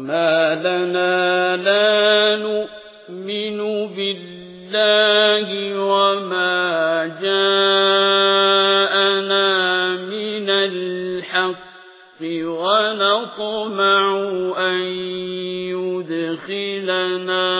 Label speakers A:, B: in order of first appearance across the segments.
A: وَمَا لَنَا لَا نُؤْمِنُ بِاللَّهِ وَمَا جَاءَنَا مِنَ الْحَقِّ وَنَطْمَعُ أَن يُدْخِلَنَا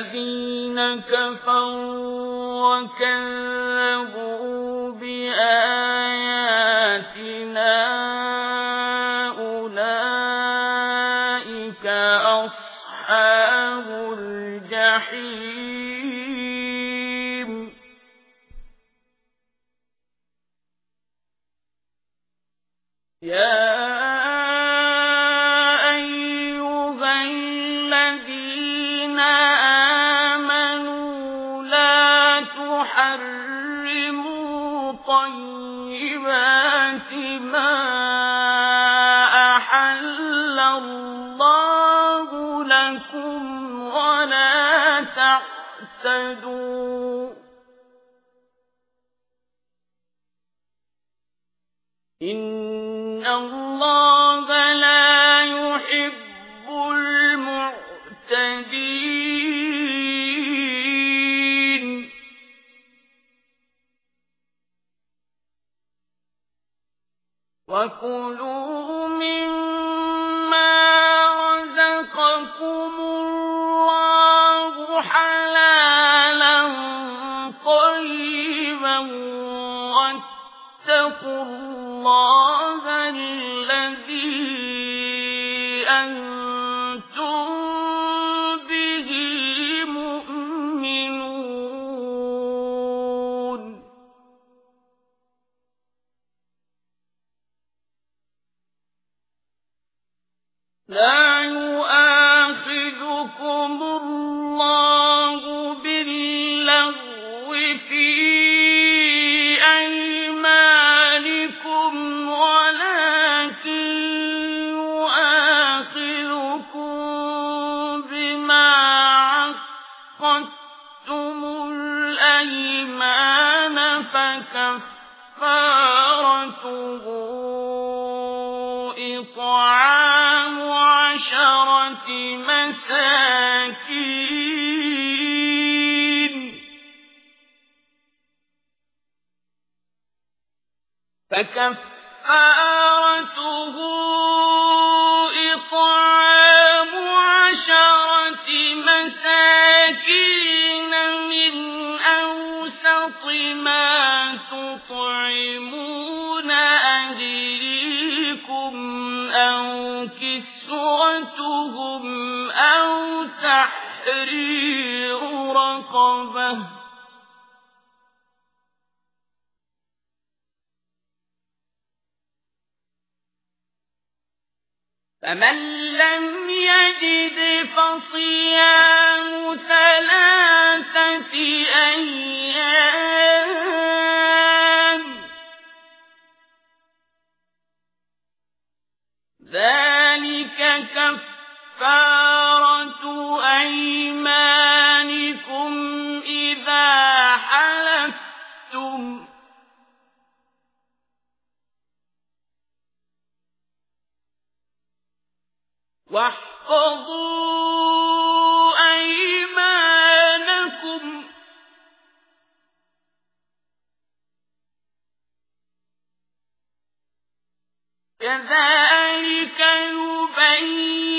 A: وَالَّذِينَ كَفَرُوا وَكَذَّبُوا بِآيَاتِنَا أُولَئِكَ أَصْحَابُ الْجَحِيمِ. يَا تَعْتَدُوا إِنَّ اللَّهَ لَا يُحِبُّ الْمُعْتَدِينَ. وَكُلُوا مِمَّا رَزَقَكُمُ أَنتُم بِهِ مُؤْمِنُونَ؟ لَا فَكَفَّارَتُهُ إِطْعَامُ عَشَرَةِ مَسَاكِينَ. فَكَفَّارَتُهُ أَوْ كسوتهم أو تحرير رقبة فمن لم يجد فصيام كفارة أيمانكم إذا حلفتم. واحفظوا كذلك يبين